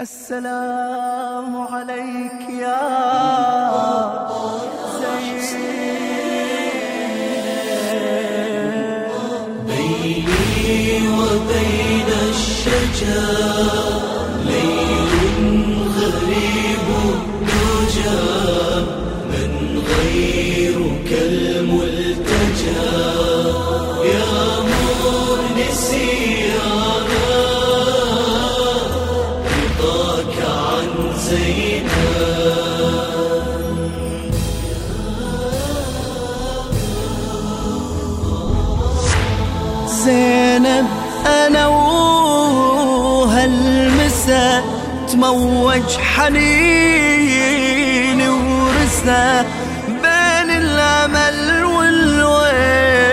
السلام عليك يا زين بيني وبين الشجر تموج حنيني ورسا بين الأمل والويل.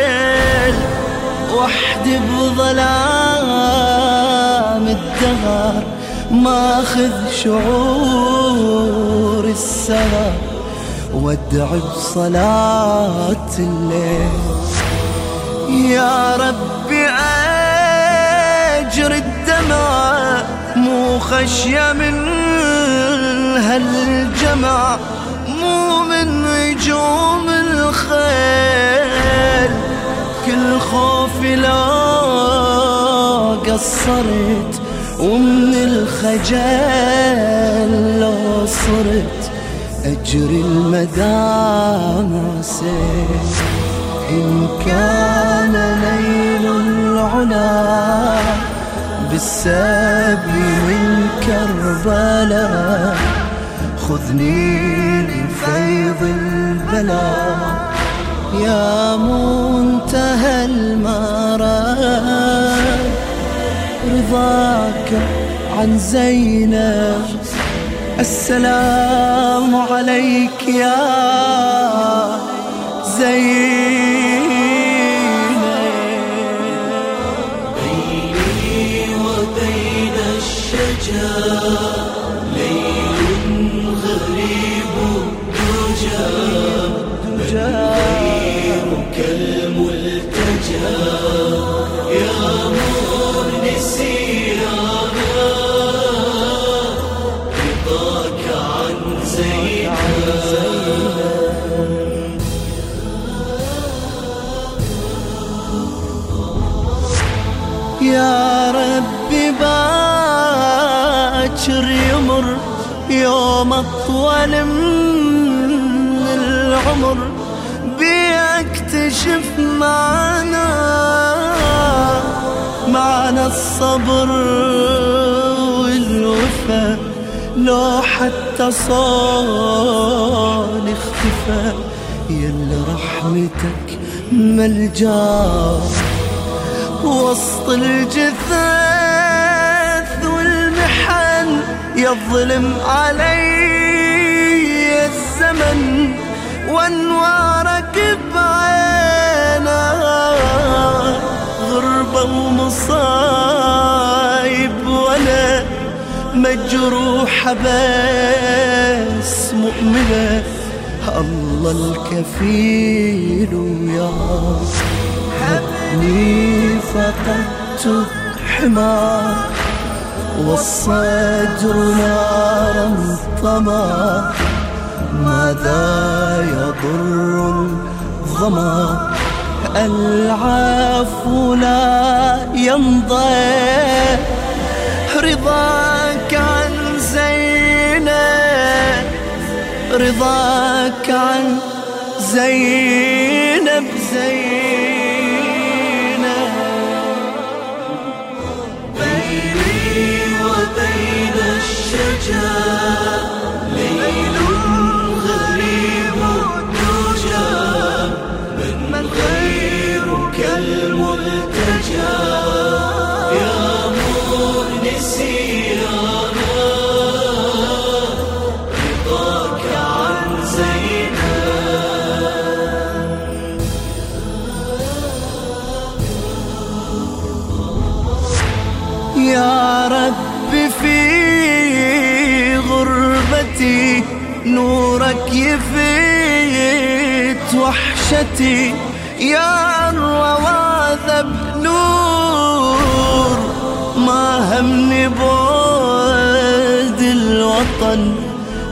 وحدي بظلام الدهر ماخذ شعور السهر. وادع بصلاة الليل. يا ربي أجر الدمع مو خشية من هالجمع مو من نجوم الخيل. كل خوفي لو قصرت ومن الخجل لو صرت أجري المدى سيل إن كان نيل العلا بالسبي من كربلاء خذني لفيض البلاء يا منتهى المراد. رضاك عن زينب. السلام عليك يا زينب. يا ربي باكر يمر يوم أطول من العمر بيكتشف معنا معنى الصبر والوفا لو حتى صال اختفى يلا رحمتك ملجأ. وسط الجثث والمحن يظلم علي الزمن وانوارك بعينا غربة ومصايب وأنا مجروحة بس مؤمنة. الله الكفيل يا هبني فقدت حمار والصدر نارا طمى. ماذا يضر الظمأ؟ العفو لا يمضي. رضاك رضاك عن زينب زينب. بيني وبين الشجر نورك يفيت وحشتي يا الرواد نور. ما همني بود رضوان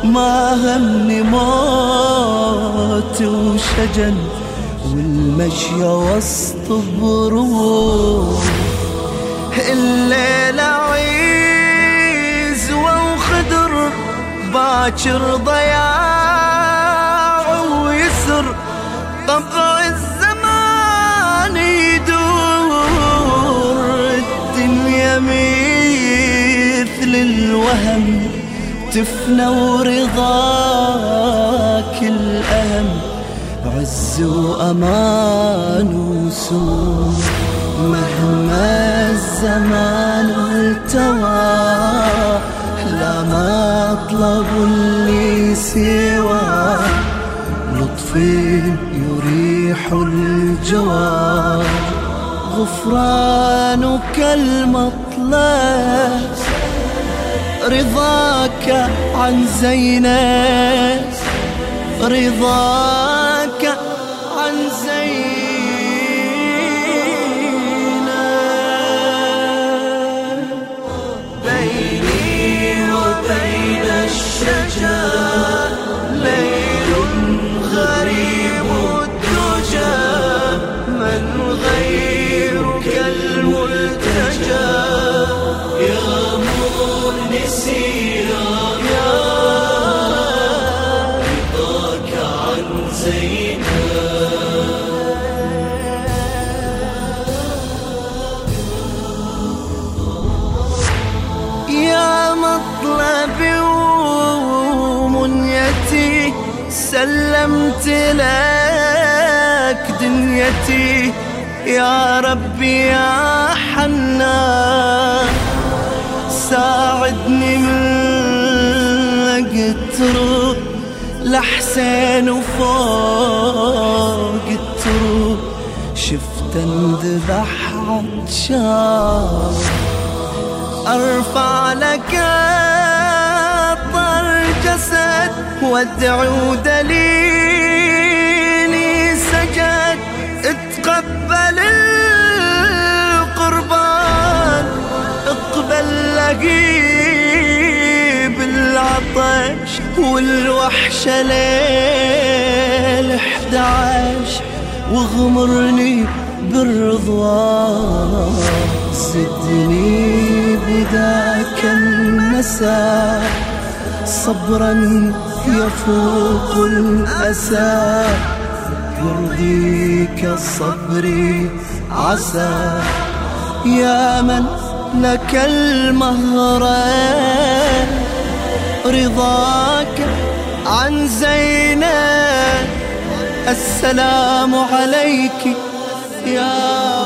ما همني موت وشجن والمشي وسط بروح الليلة عيز وخدر باكر ضياع الوهم تفنى ورضاك الأهم عز وأمان وسور مهما الزمان التوى لا مطلب اللي سوى. لطف يريح الجوى. غفرانك المطلب رضاك عن زينب رضاك عن زينب. بيني وبين الشجر سلمت لك دنيتي. يا ربي يا حنان ساعدني من قتر لحسين وفوق التراب شفت انذبح عطشان أرفع لك وادعو دليلي سجد اتقبل القربان اقبل لقيب العطش والوحشة ليل إحدعش واغمرني بالرضوان. زدني بذاك المساء صبرا يفوق الأسى يرضيك صبري عسى. يا من لك المهران رضاك عن زينب السلام عليك يا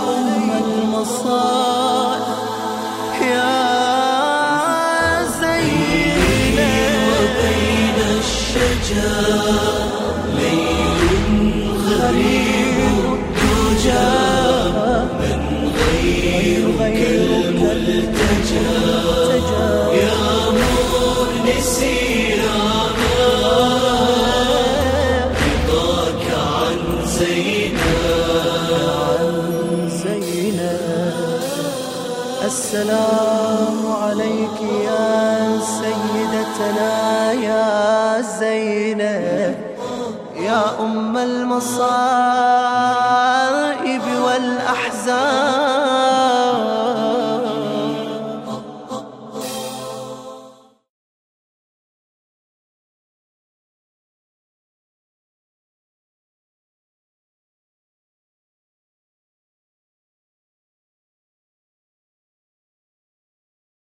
الشجر السلام عليك يا سيدتنا يا زينب يا أم المصائب والأحزان.